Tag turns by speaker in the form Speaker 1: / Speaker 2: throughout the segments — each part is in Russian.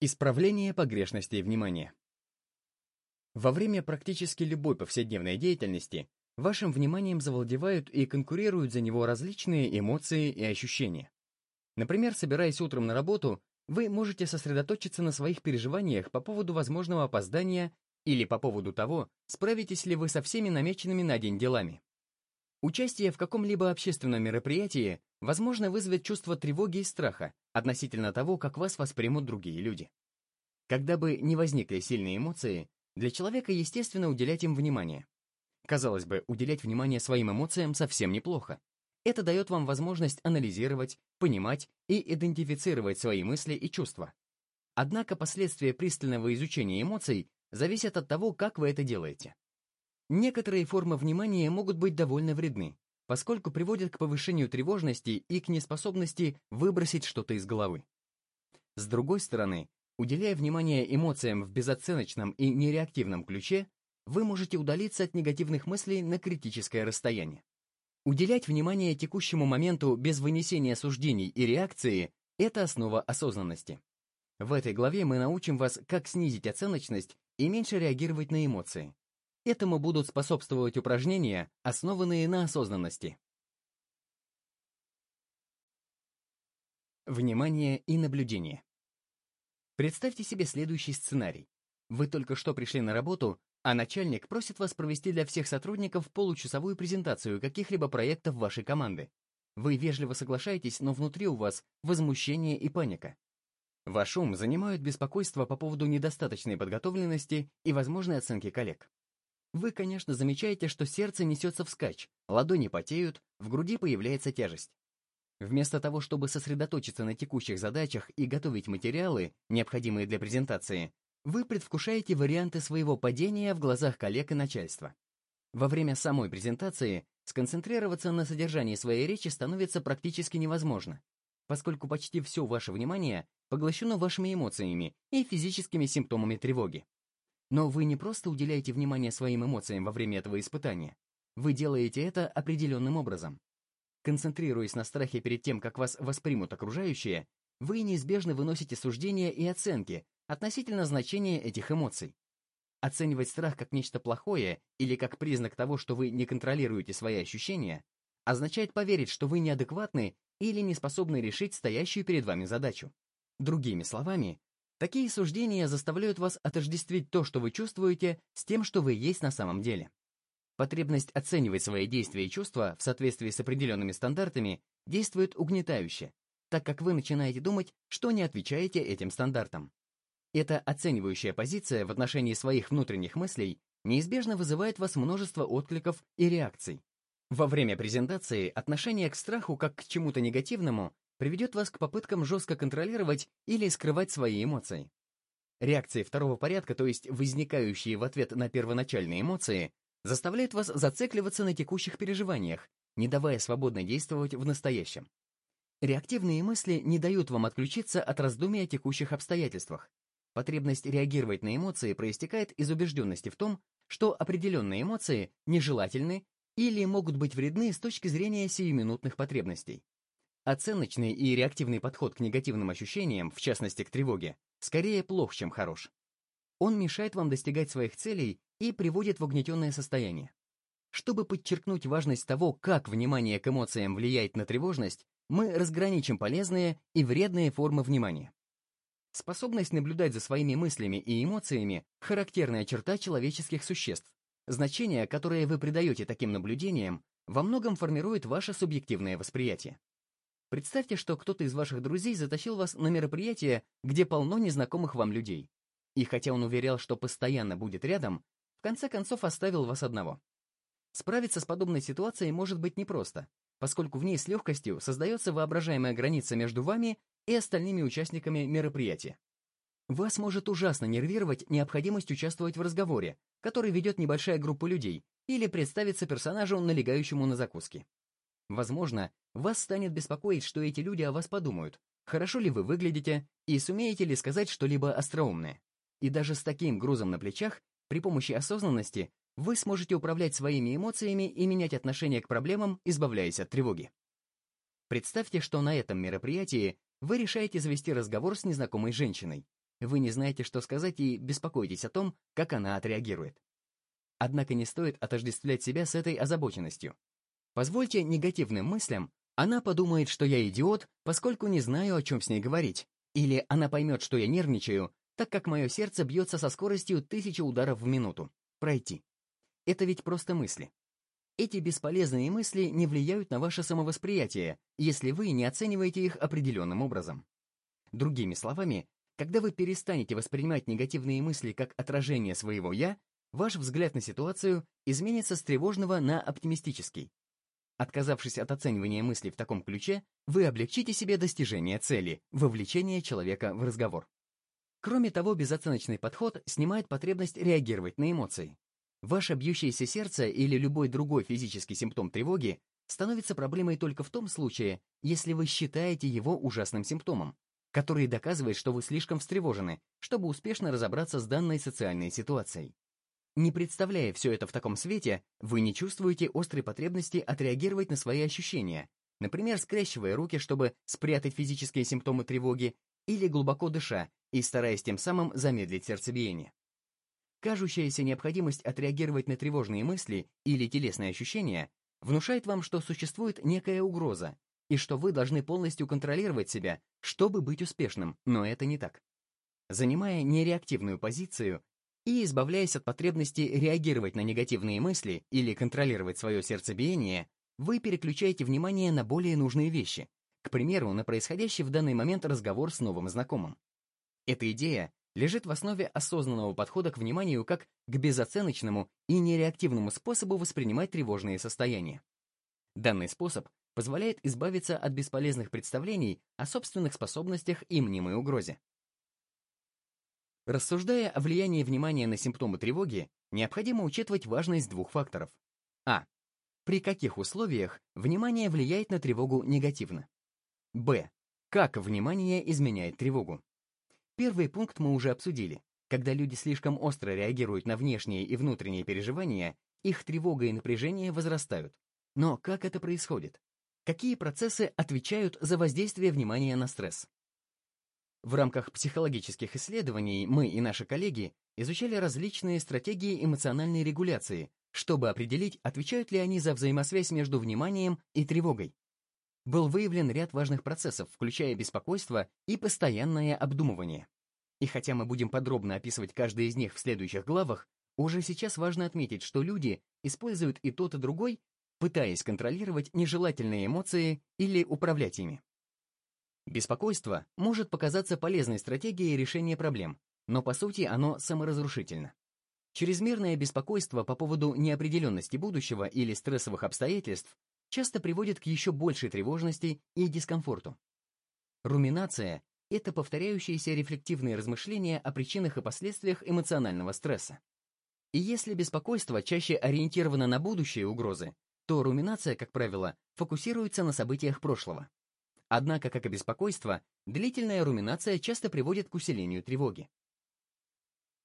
Speaker 1: Исправление погрешностей внимания. Во время практически любой повседневной деятельности вашим вниманием завладевают и конкурируют за него различные эмоции и ощущения. Например, собираясь утром на работу, вы можете сосредоточиться на своих переживаниях по поводу возможного опоздания или по поводу того, справитесь ли вы со всеми намеченными на день делами. Участие в каком-либо общественном мероприятии возможно вызвать чувство тревоги и страха относительно того, как вас воспримут другие люди. Когда бы не возникли сильные эмоции, для человека естественно уделять им внимание. Казалось бы, уделять внимание своим эмоциям совсем неплохо. Это дает вам возможность анализировать, понимать и идентифицировать свои мысли и чувства. Однако последствия пристального изучения эмоций зависят от того, как вы это делаете. Некоторые формы внимания могут быть довольно вредны, поскольку приводят к повышению тревожности и к неспособности выбросить что-то из головы. С другой стороны, уделяя внимание эмоциям в безоценочном и нереактивном ключе, вы можете удалиться от негативных мыслей на критическое расстояние. Уделять внимание текущему моменту без вынесения суждений и реакции – это основа осознанности. В этой главе мы научим вас, как снизить оценочность и меньше реагировать на эмоции. Этому будут способствовать упражнения, основанные на осознанности. Внимание и наблюдение. Представьте себе следующий сценарий. Вы только что пришли на работу, а начальник просит вас провести для всех сотрудников получасовую презентацию каких-либо проектов вашей команды. Вы вежливо соглашаетесь, но внутри у вас возмущение и паника. Ваш ум занимают беспокойство по поводу недостаточной подготовленности и возможной оценки коллег. Вы, конечно, замечаете, что сердце несется вскачь, ладони потеют, в груди появляется тяжесть. Вместо того, чтобы сосредоточиться на текущих задачах и готовить материалы, необходимые для презентации, вы предвкушаете варианты своего падения в глазах коллег и начальства. Во время самой презентации сконцентрироваться на содержании своей речи становится практически невозможно, поскольку почти все ваше внимание поглощено вашими эмоциями и физическими симптомами тревоги. Но вы не просто уделяете внимание своим эмоциям во время этого испытания. Вы делаете это определенным образом. Концентрируясь на страхе перед тем, как вас воспримут окружающие, вы неизбежно выносите суждения и оценки, относительно значения этих эмоций. Оценивать страх как нечто плохое или как признак того, что вы не контролируете свои ощущения, означает поверить, что вы неадекватны или не способны решить стоящую перед вами задачу. Другими словами, такие суждения заставляют вас отождествить то, что вы чувствуете, с тем, что вы есть на самом деле. Потребность оценивать свои действия и чувства в соответствии с определенными стандартами действует угнетающе, так как вы начинаете думать, что не отвечаете этим стандартам. Эта оценивающая позиция в отношении своих внутренних мыслей неизбежно вызывает вас множество откликов и реакций. Во время презентации отношение к страху как к чему-то негативному приведет вас к попыткам жестко контролировать или скрывать свои эмоции. Реакции второго порядка, то есть возникающие в ответ на первоначальные эмоции, заставляют вас зацикливаться на текущих переживаниях, не давая свободно действовать в настоящем. Реактивные мысли не дают вам отключиться от раздумий о текущих обстоятельствах, Потребность реагировать на эмоции проистекает из убежденности в том, что определенные эмоции нежелательны или могут быть вредны с точки зрения сиюминутных потребностей. Оценочный и реактивный подход к негативным ощущениям, в частности к тревоге, скорее плох, чем хорош. Он мешает вам достигать своих целей и приводит в угнетенное состояние. Чтобы подчеркнуть важность того, как внимание к эмоциям влияет на тревожность, мы разграничим полезные и вредные формы внимания. Способность наблюдать за своими мыслями и эмоциями – характерная черта человеческих существ. Значение, которое вы придаете таким наблюдениям, во многом формирует ваше субъективное восприятие. Представьте, что кто-то из ваших друзей затащил вас на мероприятие, где полно незнакомых вам людей. И хотя он уверял, что постоянно будет рядом, в конце концов оставил вас одного. Справиться с подобной ситуацией может быть непросто, поскольку в ней с легкостью создается воображаемая граница между вами и остальными участниками мероприятия. Вас может ужасно нервировать необходимость участвовать в разговоре, который ведет небольшая группа людей, или представиться персонажу, налегающему на закуски. Возможно, вас станет беспокоить, что эти люди о вас подумают, хорошо ли вы выглядите и сумеете ли сказать что-либо остроумное. И даже с таким грузом на плечах, при помощи осознанности, вы сможете управлять своими эмоциями и менять отношение к проблемам, избавляясь от тревоги. Представьте, что на этом мероприятии вы решаете завести разговор с незнакомой женщиной. Вы не знаете, что сказать и беспокоитесь о том, как она отреагирует. Однако не стоит отождествлять себя с этой озабоченностью. Позвольте негативным мыслям, она подумает, что я идиот, поскольку не знаю, о чем с ней говорить, или она поймет, что я нервничаю, так как мое сердце бьется со скоростью тысячи ударов в минуту. Пройти. Это ведь просто мысли. Эти бесполезные мысли не влияют на ваше самовосприятие, если вы не оцениваете их определенным образом. Другими словами, когда вы перестанете воспринимать негативные мысли как отражение своего «я», ваш взгляд на ситуацию изменится с тревожного на оптимистический. Отказавшись от оценивания мыслей в таком ключе, вы облегчите себе достижение цели – вовлечение человека в разговор. Кроме того, безоценочный подход снимает потребность реагировать на эмоции. Ваше бьющееся сердце или любой другой физический симптом тревоги становится проблемой только в том случае, если вы считаете его ужасным симптомом, который доказывает, что вы слишком встревожены, чтобы успешно разобраться с данной социальной ситуацией. Не представляя все это в таком свете, вы не чувствуете острой потребности отреагировать на свои ощущения, например, скрещивая руки, чтобы спрятать физические симптомы тревоги, или глубоко дыша и стараясь тем самым замедлить сердцебиение. Кажущаяся необходимость отреагировать на тревожные мысли или телесные ощущения внушает вам, что существует некая угроза, и что вы должны полностью контролировать себя, чтобы быть успешным, но это не так. Занимая нереактивную позицию и избавляясь от потребности реагировать на негативные мысли или контролировать свое сердцебиение, вы переключаете внимание на более нужные вещи, к примеру, на происходящий в данный момент разговор с новым знакомым. Эта идея лежит в основе осознанного подхода к вниманию как к безоценочному и нереактивному способу воспринимать тревожные состояния. Данный способ позволяет избавиться от бесполезных представлений о собственных способностях и мнимой угрозе. Рассуждая о влиянии внимания на симптомы тревоги, необходимо учитывать важность двух факторов. А. При каких условиях внимание влияет на тревогу негативно? Б. Как внимание изменяет тревогу? Первый пункт мы уже обсудили. Когда люди слишком остро реагируют на внешние и внутренние переживания, их тревога и напряжение возрастают. Но как это происходит? Какие процессы отвечают за воздействие внимания на стресс? В рамках психологических исследований мы и наши коллеги изучали различные стратегии эмоциональной регуляции, чтобы определить, отвечают ли они за взаимосвязь между вниманием и тревогой был выявлен ряд важных процессов, включая беспокойство и постоянное обдумывание. И хотя мы будем подробно описывать каждый из них в следующих главах, уже сейчас важно отметить, что люди используют и тот, и другой, пытаясь контролировать нежелательные эмоции или управлять ими. Беспокойство может показаться полезной стратегией решения проблем, но по сути оно саморазрушительно. Чрезмерное беспокойство по поводу неопределенности будущего или стрессовых обстоятельств часто приводит к еще большей тревожности и дискомфорту. Руминация — это повторяющиеся рефлективные размышления о причинах и последствиях эмоционального стресса. И если беспокойство чаще ориентировано на будущие угрозы, то руминация, как правило, фокусируется на событиях прошлого. Однако, как и беспокойство, длительная руминация часто приводит к усилению тревоги.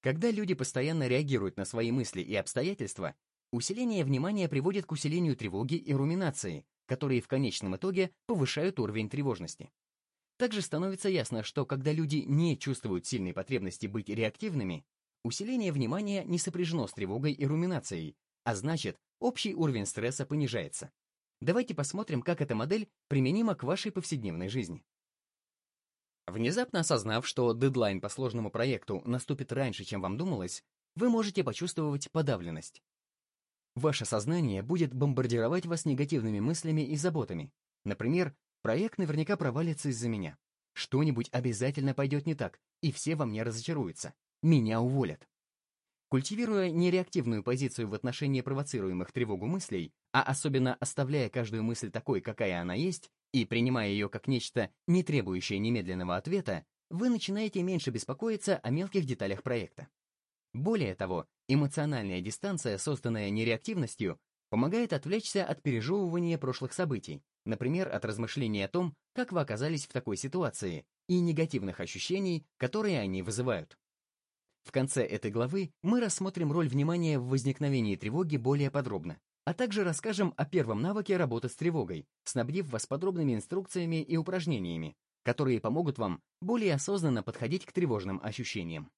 Speaker 1: Когда люди постоянно реагируют на свои мысли и обстоятельства, Усиление внимания приводит к усилению тревоги и руминации, которые в конечном итоге повышают уровень тревожности. Также становится ясно, что когда люди не чувствуют сильной потребности быть реактивными, усиление внимания не сопряжено с тревогой и руминацией, а значит, общий уровень стресса понижается. Давайте посмотрим, как эта модель применима к вашей повседневной жизни. Внезапно осознав, что дедлайн по сложному проекту наступит раньше, чем вам думалось, вы можете почувствовать подавленность. Ваше сознание будет бомбардировать вас негативными мыслями и заботами. Например, проект наверняка провалится из-за меня. Что-нибудь обязательно пойдет не так, и все во мне разочаруются. Меня уволят. Культивируя нереактивную позицию в отношении провоцируемых тревогу мыслей, а особенно оставляя каждую мысль такой, какая она есть, и принимая ее как нечто, не требующее немедленного ответа, вы начинаете меньше беспокоиться о мелких деталях проекта. Более того, эмоциональная дистанция, созданная нереактивностью, помогает отвлечься от пережевывания прошлых событий, например, от размышлений о том, как вы оказались в такой ситуации, и негативных ощущений, которые они вызывают. В конце этой главы мы рассмотрим роль внимания в возникновении тревоги более подробно, а также расскажем о первом навыке работы с тревогой, снабдив вас подробными инструкциями и упражнениями, которые помогут вам более осознанно подходить к тревожным ощущениям.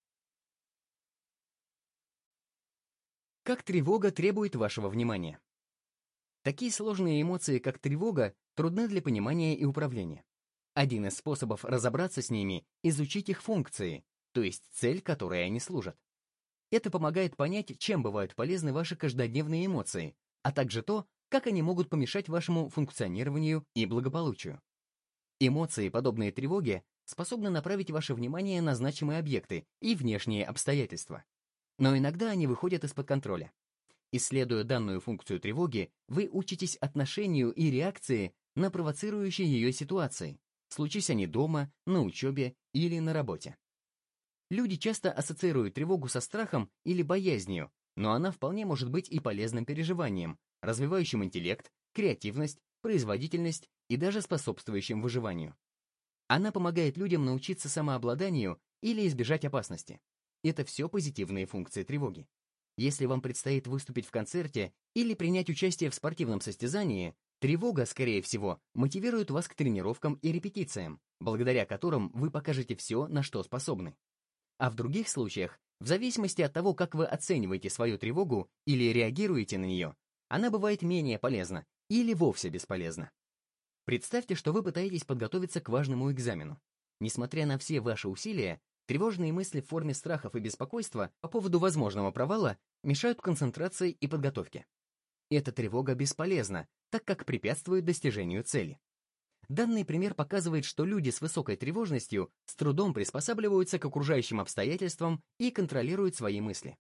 Speaker 1: Как тревога требует вашего внимания? Такие сложные эмоции, как тревога, трудны для понимания и управления. Один из способов разобраться с ними – изучить их функции, то есть цель, которой они служат. Это помогает понять, чем бывают полезны ваши каждодневные эмоции, а также то, как они могут помешать вашему функционированию и благополучию. Эмоции, подобные тревоге, способны направить ваше внимание на значимые объекты и внешние обстоятельства. Но иногда они выходят из-под контроля. Исследуя данную функцию тревоги, вы учитесь отношению и реакции на провоцирующие ее ситуации, случись они дома, на учебе или на работе. Люди часто ассоциируют тревогу со страхом или боязнью, но она вполне может быть и полезным переживанием, развивающим интеллект, креативность, производительность и даже способствующим выживанию. Она помогает людям научиться самообладанию или избежать опасности. Это все позитивные функции тревоги. Если вам предстоит выступить в концерте или принять участие в спортивном состязании, тревога, скорее всего, мотивирует вас к тренировкам и репетициям, благодаря которым вы покажете все, на что способны. А в других случаях, в зависимости от того, как вы оцениваете свою тревогу или реагируете на нее, она бывает менее полезна или вовсе бесполезна. Представьте, что вы пытаетесь подготовиться к важному экзамену. Несмотря на все ваши усилия, тревожные мысли в форме страхов и беспокойства по поводу возможного провала мешают концентрации и подготовке. Эта тревога бесполезна, так как препятствует достижению цели. Данный пример показывает, что люди с высокой тревожностью с трудом приспосабливаются к окружающим обстоятельствам и контролируют свои мысли.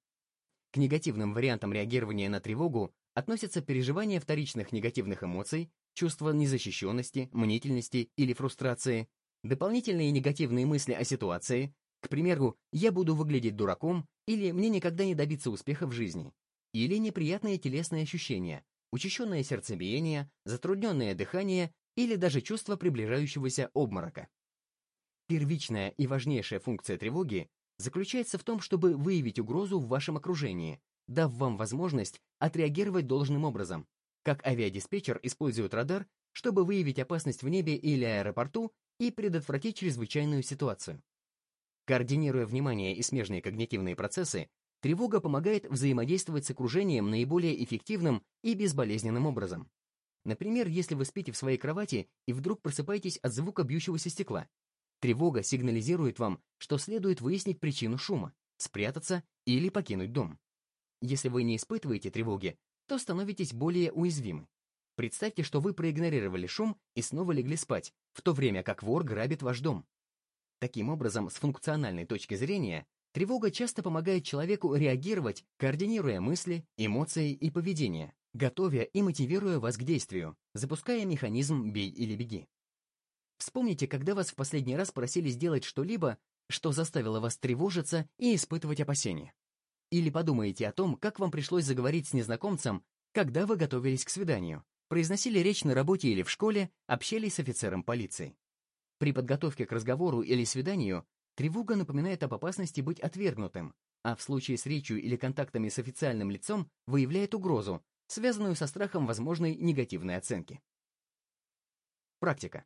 Speaker 1: К негативным вариантам реагирования на тревогу относятся переживание вторичных негативных эмоций, чувство незащищенности, мнительности или фрустрации, дополнительные негативные мысли о ситуации, к примеру, «я буду выглядеть дураком» или «мне никогда не добиться успеха в жизни», или неприятные телесные ощущения, учащенное сердцебиение, затрудненное дыхание или даже чувство приближающегося обморока. Первичная и важнейшая функция тревоги заключается в том, чтобы выявить угрозу в вашем окружении, дав вам возможность отреагировать должным образом, как авиадиспетчер использует радар, чтобы выявить опасность в небе или аэропорту и предотвратить чрезвычайную ситуацию. Координируя внимание и смежные когнитивные процессы, тревога помогает взаимодействовать с окружением наиболее эффективным и безболезненным образом. Например, если вы спите в своей кровати и вдруг просыпаетесь от звука бьющегося стекла. Тревога сигнализирует вам, что следует выяснить причину шума, спрятаться или покинуть дом. Если вы не испытываете тревоги, то становитесь более уязвимы. Представьте, что вы проигнорировали шум и снова легли спать, в то время как вор грабит ваш дом. Таким образом, с функциональной точки зрения, тревога часто помогает человеку реагировать, координируя мысли, эмоции и поведение, готовя и мотивируя вас к действию, запуская механизм «бей или беги». Вспомните, когда вас в последний раз просили сделать что-либо, что заставило вас тревожиться и испытывать опасения. Или подумайте о том, как вам пришлось заговорить с незнакомцем, когда вы готовились к свиданию, произносили речь на работе или в школе, общались с офицером полиции. При подготовке к разговору или свиданию тревога напоминает об опасности быть отвергнутым, а в случае с речью или контактами с официальным лицом выявляет угрозу, связанную со страхом возможной негативной оценки. Практика.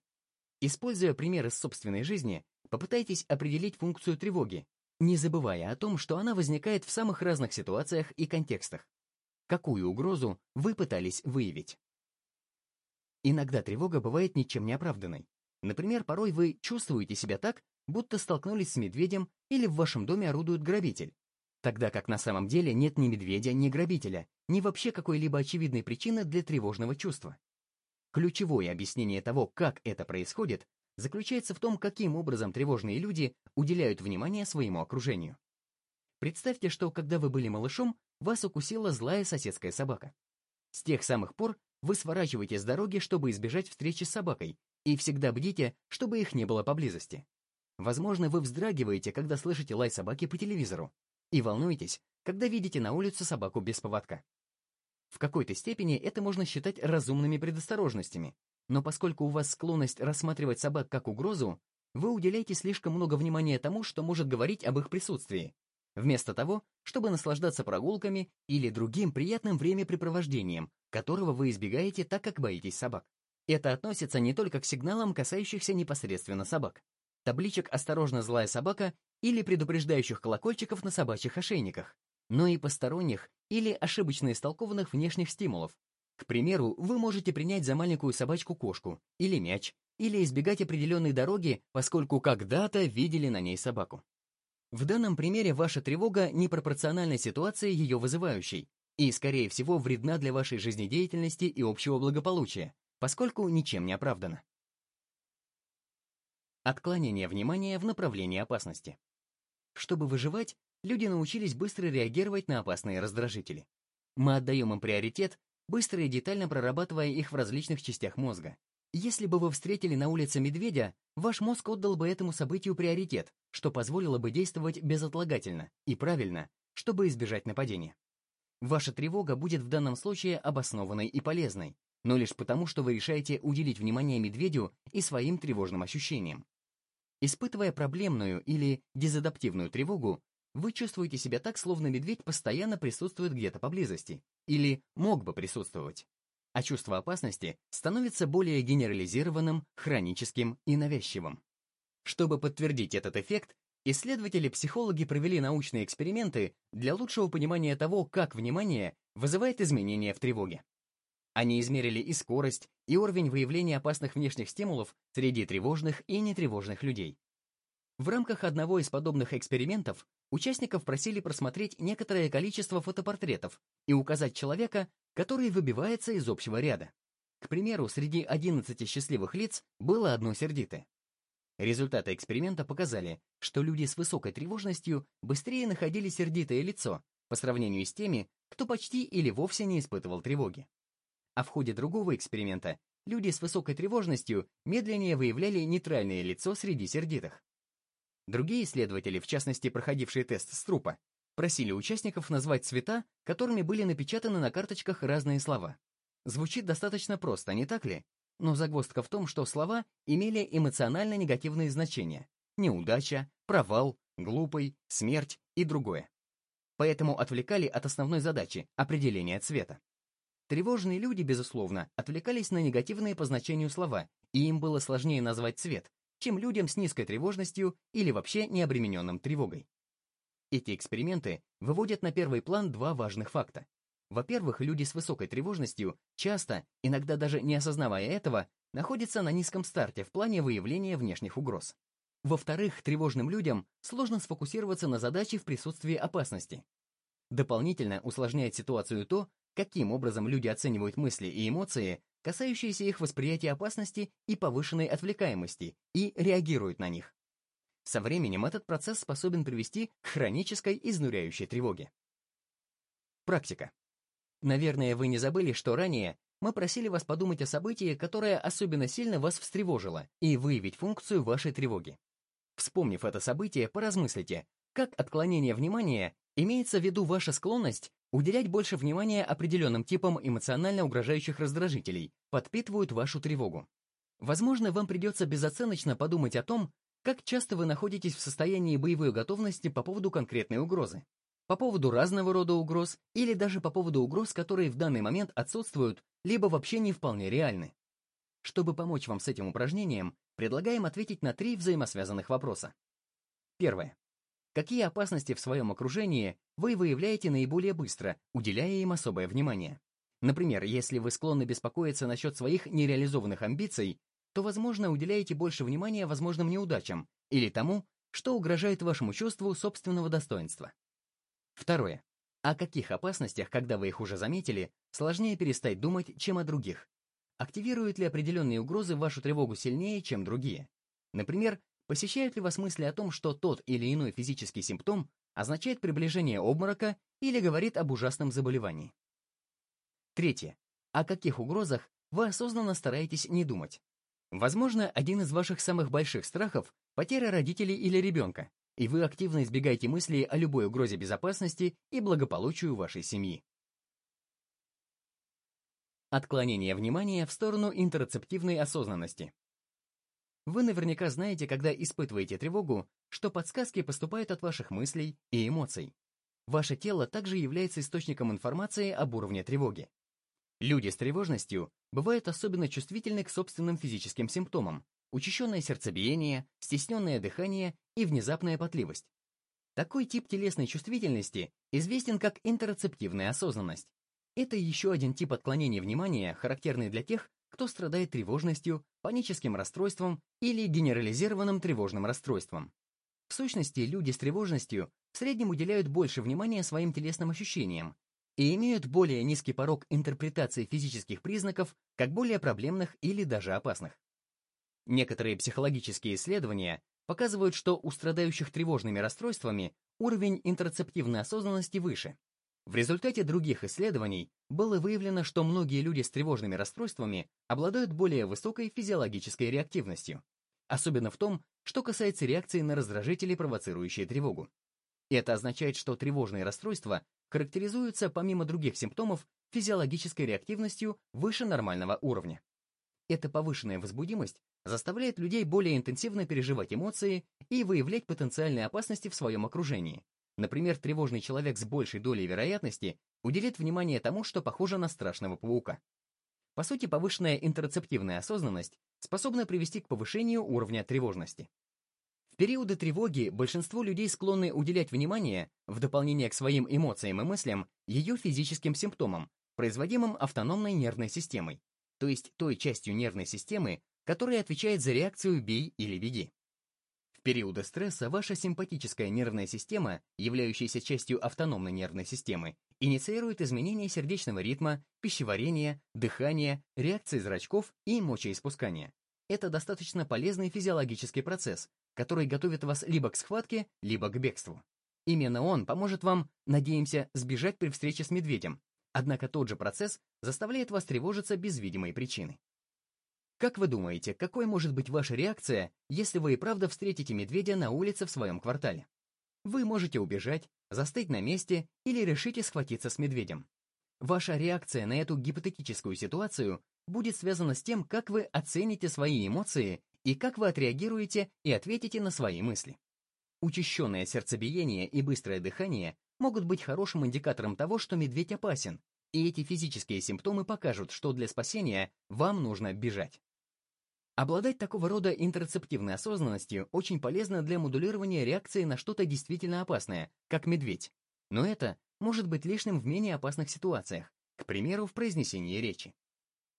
Speaker 1: Используя примеры из собственной жизни, попытайтесь определить функцию тревоги, не забывая о том, что она возникает в самых разных ситуациях и контекстах. Какую угрозу вы пытались выявить? Иногда тревога бывает ничем не оправданной. Например, порой вы чувствуете себя так, будто столкнулись с медведем или в вашем доме орудует грабитель, тогда как на самом деле нет ни медведя, ни грабителя, ни вообще какой-либо очевидной причины для тревожного чувства. Ключевое объяснение того, как это происходит, заключается в том, каким образом тревожные люди уделяют внимание своему окружению. Представьте, что когда вы были малышом, вас укусила злая соседская собака. С тех самых пор вы сворачиваете с дороги, чтобы избежать встречи с собакой, и всегда бдите, чтобы их не было поблизости. Возможно, вы вздрагиваете, когда слышите лай собаки по телевизору, и волнуетесь, когда видите на улице собаку без поводка. В какой-то степени это можно считать разумными предосторожностями, но поскольку у вас склонность рассматривать собак как угрозу, вы уделяете слишком много внимания тому, что может говорить об их присутствии, вместо того, чтобы наслаждаться прогулками или другим приятным времяпрепровождением, которого вы избегаете так как боитесь собак. Это относится не только к сигналам, касающихся непосредственно собак. Табличек «Осторожно, злая собака» или предупреждающих колокольчиков на собачьих ошейниках, но и посторонних или ошибочно истолкованных внешних стимулов. К примеру, вы можете принять за маленькую собачку кошку или мяч, или избегать определенной дороги, поскольку когда-то видели на ней собаку. В данном примере ваша тревога непропорциональна ситуации ее вызывающей и, скорее всего, вредна для вашей жизнедеятельности и общего благополучия, поскольку ничем не оправдана. Отклонение внимания в направлении опасности. Чтобы выживать, люди научились быстро реагировать на опасные раздражители. Мы отдаем им приоритет, быстро и детально прорабатывая их в различных частях мозга. Если бы вы встретили на улице медведя, ваш мозг отдал бы этому событию приоритет, что позволило бы действовать безотлагательно и правильно, чтобы избежать нападения. Ваша тревога будет в данном случае обоснованной и полезной, но лишь потому, что вы решаете уделить внимание медведю и своим тревожным ощущениям. Испытывая проблемную или дезадаптивную тревогу, вы чувствуете себя так, словно медведь постоянно присутствует где-то поблизости или мог бы присутствовать. А чувство опасности становится более генерализированным, хроническим и навязчивым. Чтобы подтвердить этот эффект, исследователи-психологи провели научные эксперименты для лучшего понимания того, как внимание вызывает изменения в тревоге. Они измерили и скорость, и уровень выявления опасных внешних стимулов среди тревожных и нетревожных людей. В рамках одного из подобных экспериментов участников просили просмотреть некоторое количество фотопортретов и указать человека, который выбивается из общего ряда. К примеру, среди 11 счастливых лиц было одно сердитое. Результаты эксперимента показали, что люди с высокой тревожностью быстрее находили сердитое лицо по сравнению с теми, кто почти или вовсе не испытывал тревоги. А в ходе другого эксперимента люди с высокой тревожностью медленнее выявляли нейтральное лицо среди сердитых. Другие исследователи, в частности проходившие тест с трупа, просили участников назвать цвета, которыми были напечатаны на карточках разные слова. Звучит достаточно просто, не так ли? Но загвоздка в том, что слова имели эмоционально негативные значения. Неудача, провал, глупый, смерть и другое. Поэтому отвлекали от основной задачи – определения цвета. Тревожные люди, безусловно, отвлекались на негативные по значению слова, и им было сложнее назвать цвет, чем людям с низкой тревожностью или вообще необремененным тревогой. Эти эксперименты выводят на первый план два важных факта. Во-первых, люди с высокой тревожностью часто, иногда даже не осознавая этого, находятся на низком старте в плане выявления внешних угроз. Во-вторых, тревожным людям сложно сфокусироваться на задаче в присутствии опасности. Дополнительно усложняет ситуацию то, каким образом люди оценивают мысли и эмоции, касающиеся их восприятия опасности и повышенной отвлекаемости, и реагируют на них. Со временем этот процесс способен привести к хронической изнуряющей тревоге. Практика. Наверное, вы не забыли, что ранее мы просили вас подумать о событии, которое особенно сильно вас встревожило, и выявить функцию вашей тревоги. Вспомнив это событие, поразмыслите, как отклонение внимания имеется в виду ваша склонность Уделять больше внимания определенным типам эмоционально угрожающих раздражителей подпитывают вашу тревогу. Возможно, вам придется безоценочно подумать о том, как часто вы находитесь в состоянии боевой готовности по поводу конкретной угрозы, по поводу разного рода угроз или даже по поводу угроз, которые в данный момент отсутствуют, либо вообще не вполне реальны. Чтобы помочь вам с этим упражнением, предлагаем ответить на три взаимосвязанных вопроса. Первое. Какие опасности в своем окружении вы выявляете наиболее быстро, уделяя им особое внимание? Например, если вы склонны беспокоиться насчет своих нереализованных амбиций, то, возможно, уделяете больше внимания возможным неудачам или тому, что угрожает вашему чувству собственного достоинства. Второе. О каких опасностях, когда вы их уже заметили, сложнее перестать думать, чем о других? Активируют ли определенные угрозы вашу тревогу сильнее, чем другие? Например, Посещают ли вас мысли о том, что тот или иной физический симптом означает приближение обморока или говорит об ужасном заболевании? Третье. О каких угрозах вы осознанно стараетесь не думать? Возможно, один из ваших самых больших страхов – потеря родителей или ребенка, и вы активно избегаете мыслей о любой угрозе безопасности и благополучию вашей семьи. Отклонение внимания в сторону интерцептивной осознанности. Вы наверняка знаете, когда испытываете тревогу, что подсказки поступают от ваших мыслей и эмоций. Ваше тело также является источником информации об уровне тревоги. Люди с тревожностью бывают особенно чувствительны к собственным физическим симптомам, учащенное сердцебиение, стесненное дыхание и внезапная потливость. Такой тип телесной чувствительности известен как интероцептивная осознанность. Это еще один тип отклонения внимания, характерный для тех, кто страдает тревожностью, паническим расстройством или генерализированным тревожным расстройством. В сущности, люди с тревожностью в среднем уделяют больше внимания своим телесным ощущениям и имеют более низкий порог интерпретации физических признаков как более проблемных или даже опасных. Некоторые психологические исследования показывают, что у страдающих тревожными расстройствами уровень интерцептивной осознанности выше. В результате других исследований было выявлено, что многие люди с тревожными расстройствами обладают более высокой физиологической реактивностью, особенно в том, что касается реакции на раздражители, провоцирующие тревогу. Это означает, что тревожные расстройства характеризуются, помимо других симптомов, физиологической реактивностью выше нормального уровня. Эта повышенная возбудимость заставляет людей более интенсивно переживать эмоции и выявлять потенциальные опасности в своем окружении. Например, тревожный человек с большей долей вероятности уделит внимание тому, что похоже на страшного паука. По сути, повышенная интерцептивная осознанность способна привести к повышению уровня тревожности. В периоды тревоги большинство людей склонны уделять внимание, в дополнение к своим эмоциям и мыслям, ее физическим симптомам, производимым автономной нервной системой, то есть той частью нервной системы, которая отвечает за реакцию «бей» или «беги». Периоды стресса ваша симпатическая нервная система, являющаяся частью автономной нервной системы, инициирует изменения сердечного ритма, пищеварения, дыхания, реакции зрачков и мочеиспускания. Это достаточно полезный физиологический процесс, который готовит вас либо к схватке, либо к бегству. Именно он поможет вам, надеемся, сбежать при встрече с медведем. Однако тот же процесс заставляет вас тревожиться без видимой причины. Как вы думаете, какой может быть ваша реакция, если вы и правда встретите медведя на улице в своем квартале? Вы можете убежать, застыть на месте или решите схватиться с медведем. Ваша реакция на эту гипотетическую ситуацию будет связана с тем, как вы оцените свои эмоции и как вы отреагируете и ответите на свои мысли. Учащенное сердцебиение и быстрое дыхание могут быть хорошим индикатором того, что медведь опасен, и эти физические симптомы покажут, что для спасения вам нужно бежать. Обладать такого рода интерцептивной осознанностью очень полезно для модулирования реакции на что-то действительно опасное, как медведь. Но это может быть лишним в менее опасных ситуациях, к примеру, в произнесении речи.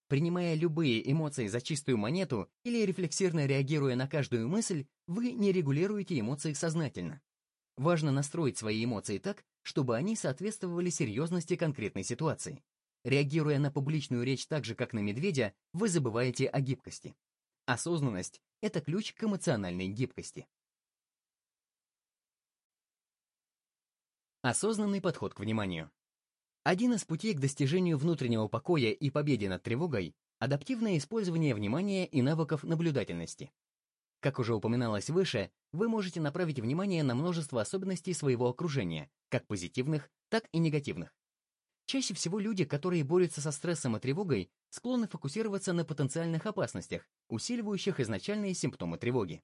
Speaker 1: Принимая любые эмоции за чистую монету или рефлексированно реагируя на каждую мысль, вы не регулируете эмоции сознательно. Важно настроить свои эмоции так, чтобы они соответствовали серьезности конкретной ситуации. Реагируя на публичную речь так же, как на медведя, вы забываете о гибкости. Осознанность — это ключ к эмоциональной гибкости. Осознанный подход к вниманию. Один из путей к достижению внутреннего покоя и победе над тревогой — адаптивное использование внимания и навыков наблюдательности. Как уже упоминалось выше, вы можете направить внимание на множество особенностей своего окружения, как позитивных, так и негативных. Чаще всего люди, которые борются со стрессом и тревогой, склонны фокусироваться на потенциальных опасностях, усиливающих изначальные симптомы тревоги.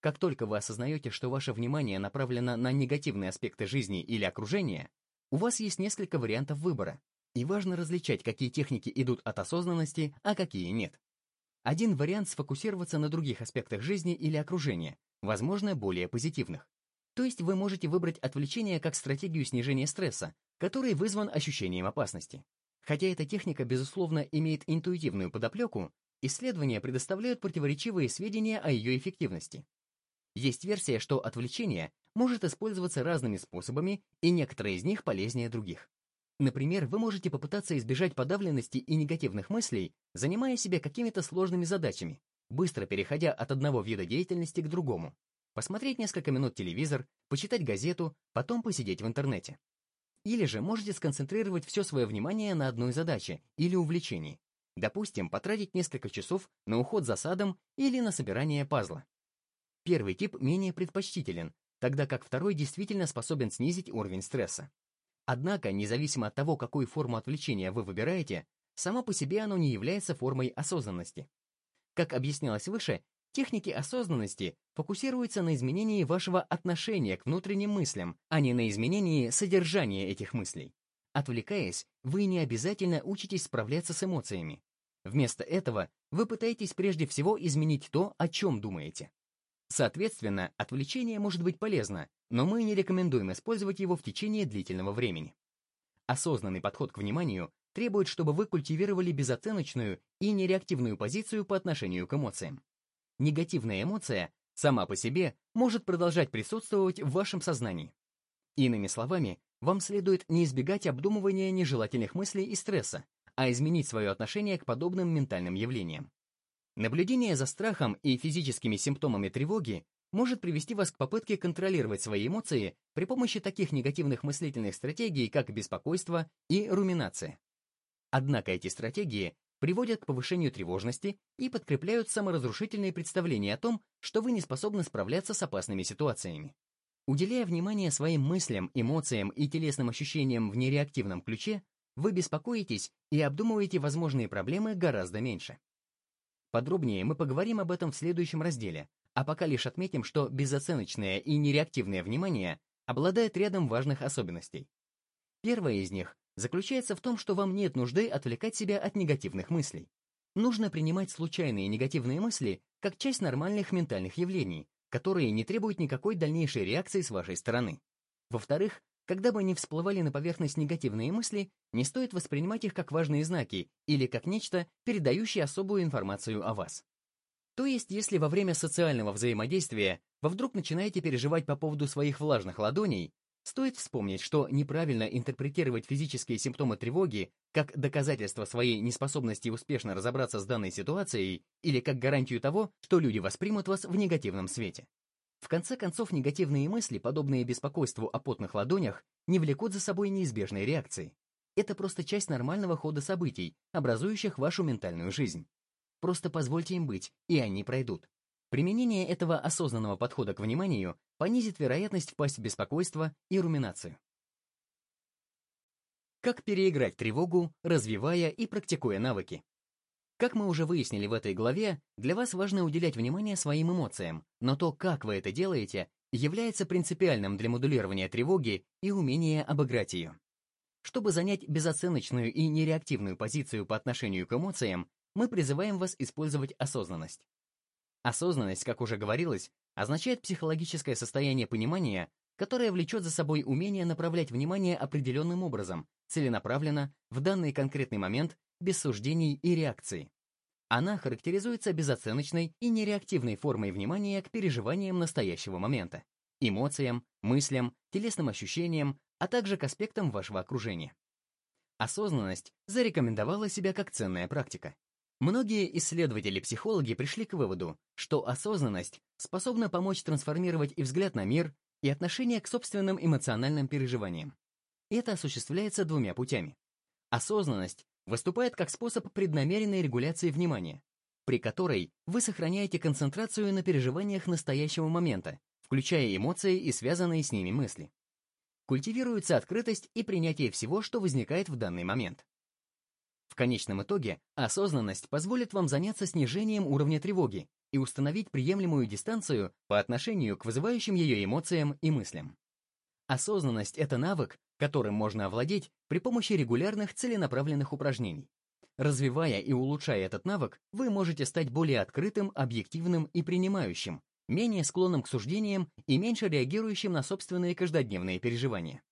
Speaker 1: Как только вы осознаете, что ваше внимание направлено на негативные аспекты жизни или окружения, у вас есть несколько вариантов выбора, и важно различать, какие техники идут от осознанности, а какие нет. Один вариант сфокусироваться на других аспектах жизни или окружения, возможно, более позитивных. То есть вы можете выбрать отвлечение как стратегию снижения стресса, который вызван ощущением опасности. Хотя эта техника, безусловно, имеет интуитивную подоплеку, исследования предоставляют противоречивые сведения о ее эффективности. Есть версия, что отвлечение может использоваться разными способами, и некоторые из них полезнее других. Например, вы можете попытаться избежать подавленности и негативных мыслей, занимая себя какими-то сложными задачами, быстро переходя от одного вида деятельности к другому. Посмотреть несколько минут телевизор, почитать газету, потом посидеть в интернете. Или же можете сконцентрировать все свое внимание на одной задаче или увлечении. Допустим, потратить несколько часов на уход за садом или на собирание пазла. Первый тип менее предпочтителен, тогда как второй действительно способен снизить уровень стресса. Однако, независимо от того, какую форму отвлечения вы выбираете, само по себе оно не является формой осознанности. Как объяснялось выше, техники осознанности фокусируются на изменении вашего отношения к внутренним мыслям, а не на изменении содержания этих мыслей. отвлекаясь, вы не обязательно учитесь справляться с эмоциями. Вместо этого вы пытаетесь прежде всего изменить то, о чем думаете. Соответственно, отвлечение может быть полезно, но мы не рекомендуем использовать его в течение длительного времени. Осознанный подход к вниманию требует, чтобы вы культивировали безоценочную и нереактивную позицию по отношению к эмоциям. Негативная эмоция сама по себе может продолжать присутствовать в вашем сознании. Иными словами, вам следует не избегать обдумывания нежелательных мыслей и стресса, а изменить свое отношение к подобным ментальным явлениям. Наблюдение за страхом и физическими симптомами тревоги может привести вас к попытке контролировать свои эмоции при помощи таких негативных мыслительных стратегий, как беспокойство и руминация. Однако эти стратегии приводят к повышению тревожности и подкрепляют саморазрушительные представления о том, что вы не способны справляться с опасными ситуациями. Уделяя внимание своим мыслям, эмоциям и телесным ощущениям в нереактивном ключе, вы беспокоитесь и обдумываете возможные проблемы гораздо меньше. Подробнее мы поговорим об этом в следующем разделе, а пока лишь отметим, что безоценочное и нереактивное внимание обладает рядом важных особенностей. Первая из них заключается в том, что вам нет нужды отвлекать себя от негативных мыслей. Нужно принимать случайные негативные мысли как часть нормальных ментальных явлений, которые не требуют никакой дальнейшей реакции с вашей стороны. Во-вторых, когда бы ни всплывали на поверхность негативные мысли, не стоит воспринимать их как важные знаки или как нечто, передающее особую информацию о вас. То есть, если во время социального взаимодействия вы вдруг начинаете переживать по поводу своих влажных ладоней, Стоит вспомнить, что неправильно интерпретировать физические симптомы тревоги как доказательство своей неспособности успешно разобраться с данной ситуацией или как гарантию того, что люди воспримут вас в негативном свете. В конце концов, негативные мысли, подобные беспокойству о потных ладонях, не влекут за собой неизбежной реакции. Это просто часть нормального хода событий, образующих вашу ментальную жизнь. Просто позвольте им быть, и они пройдут. Применение этого осознанного подхода к вниманию понизит вероятность впасть в беспокойство и руминацию. Как переиграть тревогу, развивая и практикуя навыки? Как мы уже выяснили в этой главе, для вас важно уделять внимание своим эмоциям, но то, как вы это делаете, является принципиальным для модулирования тревоги и умения обыграть ее. Чтобы занять безоценочную и нереактивную позицию по отношению к эмоциям, мы призываем вас использовать осознанность. Осознанность, как уже говорилось, означает психологическое состояние понимания, которое влечет за собой умение направлять внимание определенным образом, целенаправленно, в данный конкретный момент, без суждений и реакции. Она характеризуется безоценочной и нереактивной формой внимания к переживаниям настоящего момента, эмоциям, мыслям, телесным ощущениям, а также к аспектам вашего окружения. Осознанность зарекомендовала себя как ценная практика. Многие исследователи-психологи пришли к выводу, что осознанность способна помочь трансформировать и взгляд на мир, и отношение к собственным эмоциональным переживаниям. Это осуществляется двумя путями. Осознанность выступает как способ преднамеренной регуляции внимания, при которой вы сохраняете концентрацию на переживаниях настоящего момента, включая эмоции и связанные с ними мысли. Культивируется открытость и принятие всего, что возникает в данный момент. Конечном итоге осознанность позволит вам заняться снижением уровня тревоги и установить приемлемую дистанцию по отношению к вызывающим ее эмоциям и мыслям. Осознанность — это навык, которым можно овладеть при помощи регулярных целенаправленных упражнений. Развивая и улучшая этот навык, вы можете стать более открытым, объективным и принимающим, менее склонным к суждениям и меньше реагирующим на собственные каждодневные переживания.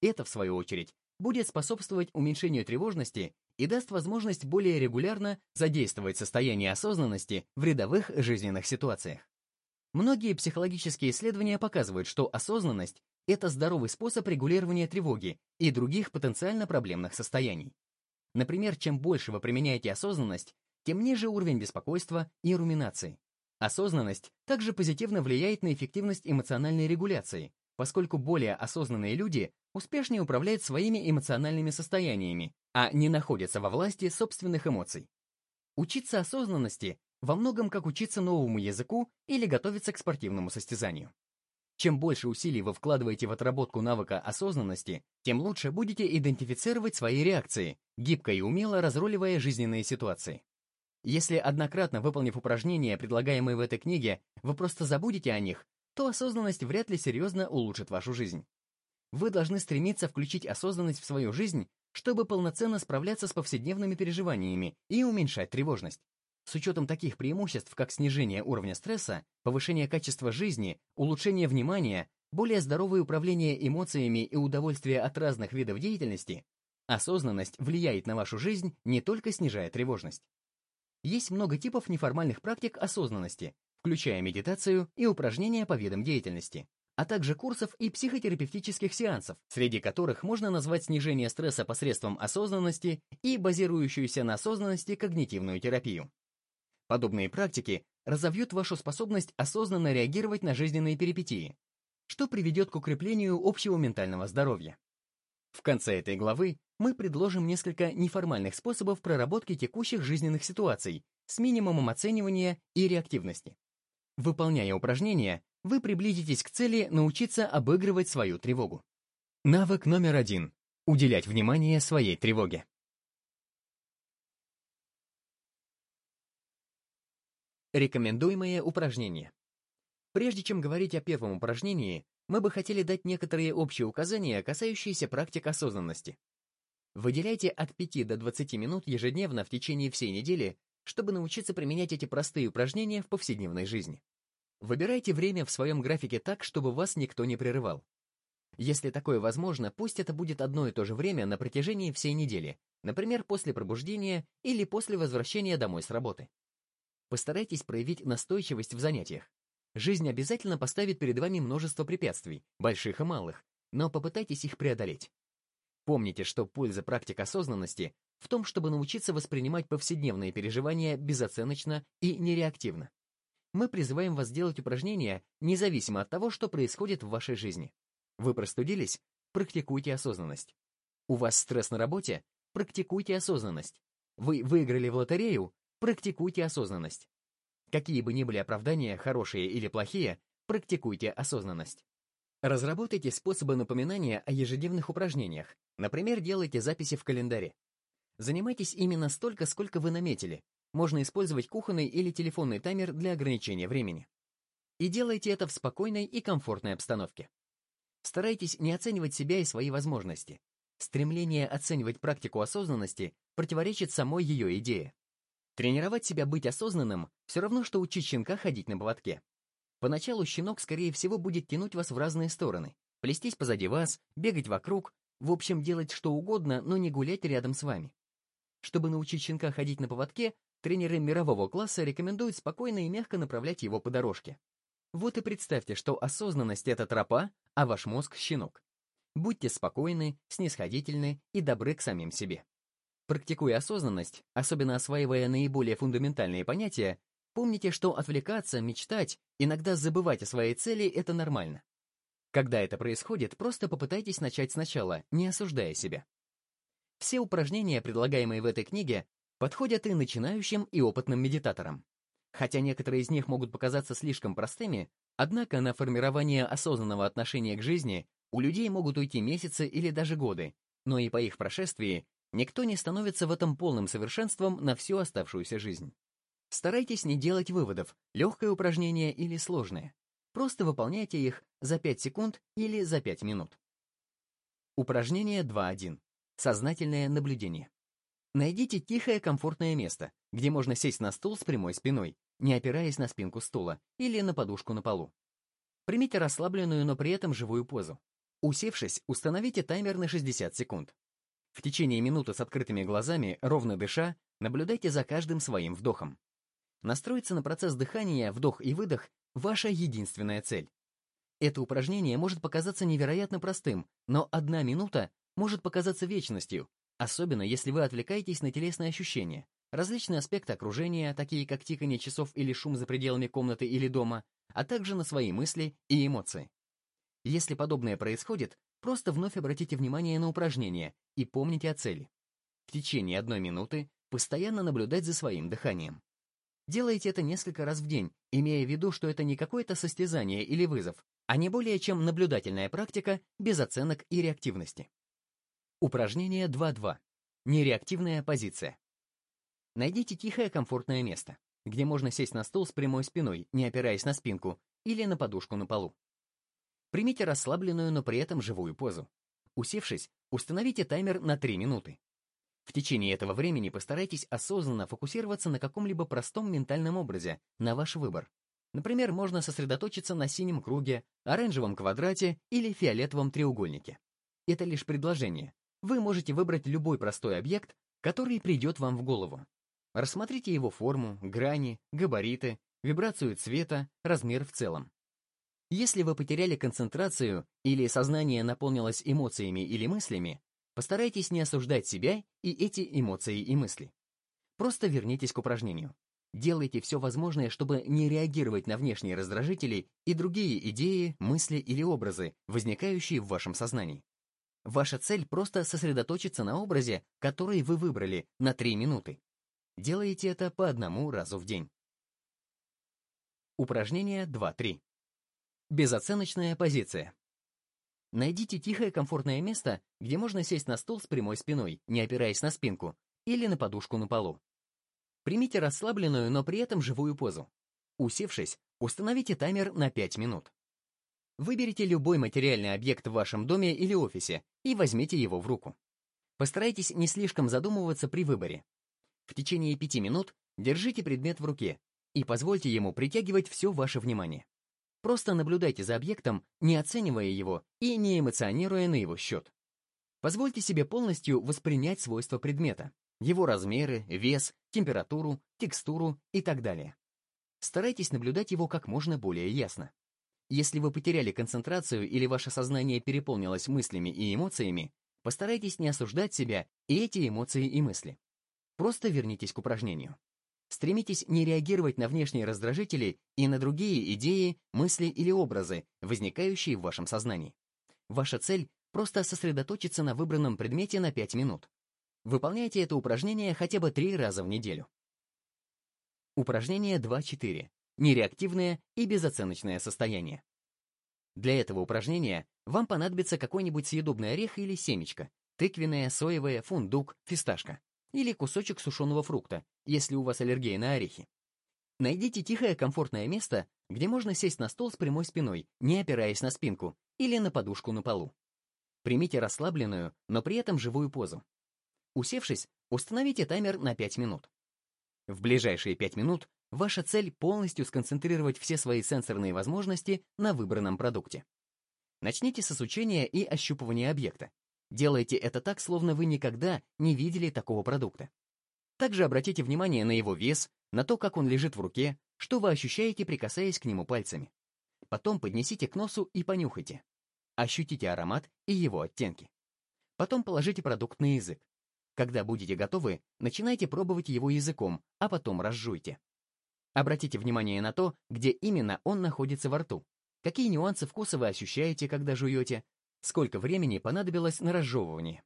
Speaker 1: Это, в свою очередь, будет способствовать уменьшению тревожности и даст возможность более регулярно задействовать состояние осознанности в рядовых жизненных ситуациях. Многие психологические исследования показывают, что осознанность — это здоровый способ регулирования тревоги и других потенциально проблемных состояний. Например, чем больше вы применяете осознанность, тем ниже уровень беспокойства и руминации. Осознанность также позитивно влияет на эффективность эмоциональной регуляции, поскольку более осознанные люди успешнее управляют своими эмоциональными состояниями, а не находятся во власти собственных эмоций. Учиться осознанности во многом как учиться новому языку или готовиться к спортивному состязанию. Чем больше усилий вы вкладываете в отработку навыка осознанности, тем лучше будете идентифицировать свои реакции, гибко и умело разруливая жизненные ситуации. Если однократно выполнив упражнения, предлагаемые в этой книге, вы просто забудете о них, то осознанность вряд ли серьезно улучшит вашу жизнь. Вы должны стремиться включить осознанность в свою жизнь, чтобы полноценно справляться с повседневными переживаниями и уменьшать тревожность. С учетом таких преимуществ, как снижение уровня стресса, повышение качества жизни, улучшение внимания, более здоровое управление эмоциями и удовольствие от разных видов деятельности, осознанность влияет на вашу жизнь, не только снижая тревожность. Есть много типов неформальных практик осознанности, включая медитацию и упражнения по видам деятельности, а также курсов и психотерапевтических сеансов, среди которых можно назвать снижение стресса посредством осознанности и базирующуюся на осознанности когнитивную терапию. Подобные практики разовьют вашу способность осознанно реагировать на жизненные перипетии, что приведет к укреплению общего ментального здоровья. В конце этой главы мы предложим несколько неформальных способов проработки текущих жизненных ситуаций с минимумом оценивания и реактивности. Выполняя упражнения, вы приблизитесь к цели научиться обыгрывать свою тревогу. Навык номер один. Уделять внимание своей тревоге. Рекомендуемые упражнения. Прежде чем говорить о первом упражнении, мы бы хотели дать некоторые общие указания, касающиеся практик осознанности. Выделяйте от 5 до 20 минут ежедневно в течение всей недели, чтобы научиться применять эти простые упражнения в повседневной жизни. Выбирайте время в своем графике так, чтобы вас никто не прерывал. Если такое возможно, пусть это будет одно и то же время на протяжении всей недели, например, после пробуждения или после возвращения домой с работы. Постарайтесь проявить настойчивость в занятиях. Жизнь обязательно поставит перед вами множество препятствий, больших и малых, но попытайтесь их преодолеть. Помните, что польза практик осознанности в том, чтобы научиться воспринимать повседневные переживания безоценочно и нереактивно. Мы призываем вас делать упражнения независимо от того, что происходит в вашей жизни. Вы простудились? Практикуйте осознанность. У вас стресс на работе? Практикуйте осознанность. Вы выиграли в лотерею? Практикуйте осознанность. Какие бы ни были оправдания, хорошие или плохие, практикуйте осознанность. Разработайте способы напоминания о ежедневных упражнениях. Например, делайте записи в календаре. Занимайтесь именно столько, сколько вы наметили. Можно использовать кухонный или телефонный таймер для ограничения времени. И делайте это в спокойной и комфортной обстановке. Старайтесь не оценивать себя и свои возможности. Стремление оценивать практику осознанности противоречит самой ее идее. Тренировать себя быть осознанным все равно, что учить щенка ходить на поводке. Поначалу щенок, скорее всего, будет тянуть вас в разные стороны, плестись позади вас, бегать вокруг, в общем, делать что угодно, но не гулять рядом с вами. Чтобы научить щенка ходить на поводке, тренеры мирового класса рекомендуют спокойно и мягко направлять его по дорожке. Вот и представьте, что осознанность — это тропа, а ваш мозг — щенок. Будьте спокойны, снисходительны и добры к самим себе. Практикуя осознанность, особенно осваивая наиболее фундаментальные понятия, помните, что отвлекаться, мечтать, иногда забывать о своей цели — это нормально. Когда это происходит, просто попытайтесь начать сначала, не осуждая себя. Все упражнения, предлагаемые в этой книге, подходят и начинающим, и опытным медитаторам. Хотя некоторые из них могут показаться слишком простыми, однако на формирование осознанного отношения к жизни у людей могут уйти месяцы или даже годы, но и по их прошествии Никто не становится в этом полным совершенством на всю оставшуюся жизнь. Старайтесь не делать выводов, легкое упражнение или сложное. Просто выполняйте их за 5 секунд или за 5 минут. Упражнение 2.1. Сознательное наблюдение. Найдите тихое, комфортное место, где можно сесть на стул с прямой спиной, не опираясь на спинку стула или на подушку на полу. Примите расслабленную, но при этом живую позу. Усевшись, установите таймер на 60 секунд. В течение минуты с открытыми глазами, ровно дыша, наблюдайте за каждым своим вдохом. Настроиться на процесс дыхания, вдох и выдох – ваша единственная цель. Это упражнение может показаться невероятно простым, но одна минута может показаться вечностью, особенно если вы отвлекаетесь на телесные ощущения, различные аспекты окружения, такие как тикание часов или шум за пределами комнаты или дома, а также на свои мысли и эмоции. Если подобное происходит, Просто вновь обратите внимание на упражнение и помните о цели. В течение одной минуты постоянно наблюдать за своим дыханием. Делайте это несколько раз в день, имея в виду, что это не какое-то состязание или вызов, а не более чем наблюдательная практика без оценок и реактивности. Упражнение 2.2. Нереактивная позиция. Найдите тихое комфортное место, где можно сесть на стул с прямой спиной, не опираясь на спинку, или на подушку на полу. Примите расслабленную, но при этом живую позу. Усевшись, установите таймер на 3 минуты. В течение этого времени постарайтесь осознанно фокусироваться на каком-либо простом ментальном образе, на ваш выбор. Например, можно сосредоточиться на синем круге, оранжевом квадрате или фиолетовом треугольнике. Это лишь предложение. Вы можете выбрать любой простой объект, который придет вам в голову. Рассмотрите его форму, грани, габариты, вибрацию цвета, размер в целом. Если вы потеряли концентрацию или сознание наполнилось эмоциями или мыслями, постарайтесь не осуждать себя и эти эмоции и мысли. Просто вернитесь к упражнению. Делайте все возможное, чтобы не реагировать на внешние раздражители и другие идеи, мысли или образы, возникающие в вашем сознании. Ваша цель просто сосредоточиться на образе, который вы выбрали, на 3 минуты. Делайте это по одному разу в день. Упражнение 2-3. Безоценочная позиция. Найдите тихое комфортное место, где можно сесть на стол с прямой спиной, не опираясь на спинку, или на подушку на полу. Примите расслабленную, но при этом живую позу. Усевшись, установите таймер на 5 минут. Выберите любой материальный объект в вашем доме или офисе и возьмите его в руку. Постарайтесь не слишком задумываться при выборе. В течение 5 минут держите предмет в руке и позвольте ему притягивать все ваше внимание. Просто наблюдайте за объектом, не оценивая его и не эмоционируя на его счет. Позвольте себе полностью воспринять свойства предмета, его размеры, вес, температуру, текстуру и так далее. Старайтесь наблюдать его как можно более ясно. Если вы потеряли концентрацию или ваше сознание переполнилось мыслями и эмоциями, постарайтесь не осуждать себя и эти эмоции и мысли. Просто вернитесь к упражнению. Стремитесь не реагировать на внешние раздражители и на другие идеи, мысли или образы, возникающие в вашем сознании. Ваша цель — просто сосредоточиться на выбранном предмете на 5 минут. Выполняйте это упражнение хотя бы 3 раза в неделю. Упражнение 2.4. Нереактивное и безоценочное состояние. Для этого упражнения вам понадобится какой-нибудь съедобный орех или семечко, тыквенное, соевое, фундук, фисташка или кусочек сушеного фрукта, если у вас аллергия на орехи. Найдите тихое, комфортное место, где можно сесть на стол с прямой спиной, не опираясь на спинку, или на подушку на полу. Примите расслабленную, но при этом живую позу. Усевшись, установите таймер на 5 минут. В ближайшие 5 минут ваша цель полностью сконцентрировать все свои сенсорные возможности на выбранном продукте. Начните с изучения и ощупывания объекта. Делайте это так, словно вы никогда не видели такого продукта. Также обратите внимание на его вес, на то, как он лежит в руке, что вы ощущаете, прикасаясь к нему пальцами. Потом поднесите к носу и понюхайте. Ощутите аромат и его оттенки. Потом положите продукт на язык. Когда будете готовы, начинайте пробовать его языком, а потом разжуйте. Обратите внимание на то, где именно он находится во рту. Какие нюансы вкуса вы ощущаете, когда жуете, Сколько времени понадобилось на разжевывание?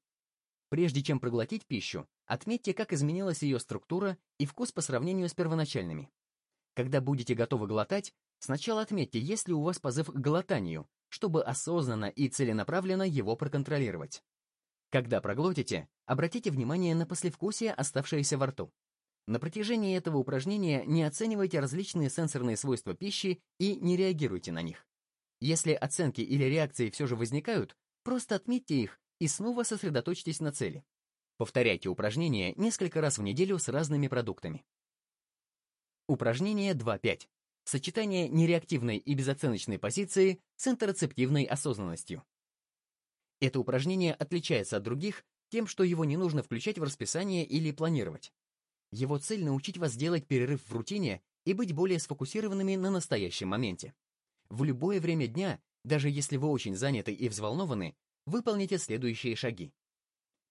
Speaker 1: Прежде чем проглотить пищу, отметьте, как изменилась ее структура и вкус по сравнению с первоначальными. Когда будете готовы глотать, сначала отметьте, есть ли у вас позыв к глотанию, чтобы осознанно и целенаправленно его проконтролировать. Когда проглотите, обратите внимание на послевкусие, оставшееся во рту. На протяжении этого упражнения не оценивайте различные сенсорные свойства пищи и не реагируйте на них. Если оценки или реакции все же возникают, просто отметьте их и снова сосредоточьтесь на цели. Повторяйте упражнения несколько раз в неделю с разными продуктами. Упражнение 2.5. Сочетание нереактивной и безоценочной позиции с интерцептивной осознанностью. Это упражнение отличается от других тем, что его не нужно включать в расписание или планировать. Его цель — научить вас делать перерыв в рутине и быть более сфокусированными на настоящем моменте. В любое время дня, даже если вы очень заняты и взволнованы, выполните следующие шаги.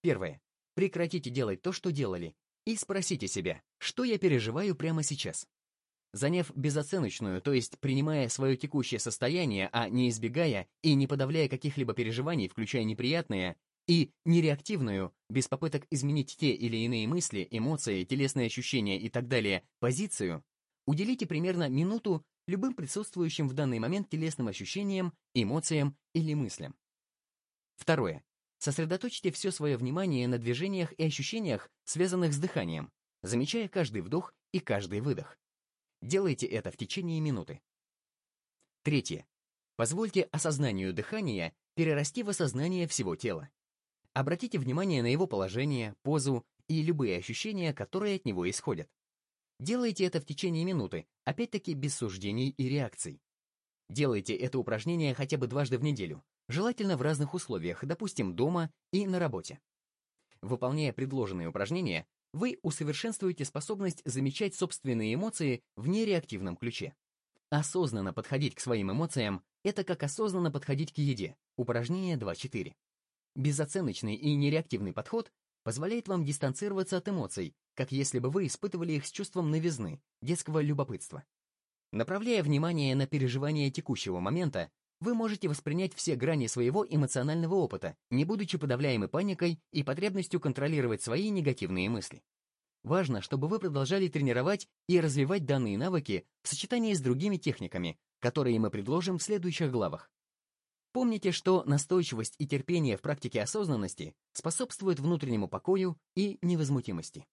Speaker 1: Первое. Прекратите делать то, что делали, и спросите себя, что я переживаю прямо сейчас. Заняв безоценочную, то есть принимая свое текущее состояние, а не избегая и не подавляя каких-либо переживаний, включая неприятные, и нереактивную, без попыток изменить те или иные мысли, эмоции, телесные ощущения и так далее, позицию, уделите примерно минуту любым присутствующим в данный момент телесным ощущениям, эмоциям или мыслям. Второе. Сосредоточьте все свое внимание на движениях и ощущениях, связанных с дыханием, замечая каждый вдох и каждый выдох. Делайте это в течение минуты. Третье. Позвольте осознанию дыхания перерасти в осознание всего тела. Обратите внимание на его положение, позу и любые ощущения, которые от него исходят. Делайте это в течение минуты, опять-таки без суждений и реакций. Делайте это упражнение хотя бы дважды в неделю, желательно в разных условиях, допустим, дома и на работе. Выполняя предложенные упражнения, вы усовершенствуете способность замечать собственные эмоции в нереактивном ключе. Осознанно подходить к своим эмоциям – это как осознанно подходить к еде. Упражнение 2.4. Безоценочный и нереактивный подход позволяет вам дистанцироваться от эмоций, как если бы вы испытывали их с чувством новизны, детского любопытства. Направляя внимание на переживание текущего момента, вы можете воспринять все грани своего эмоционального опыта, не будучи подавляемы паникой и потребностью контролировать свои негативные мысли. Важно, чтобы вы продолжали тренировать и развивать данные навыки в сочетании с другими техниками, которые мы предложим в следующих главах. Помните, что настойчивость и терпение в практике осознанности способствуют внутреннему покою и невозмутимости.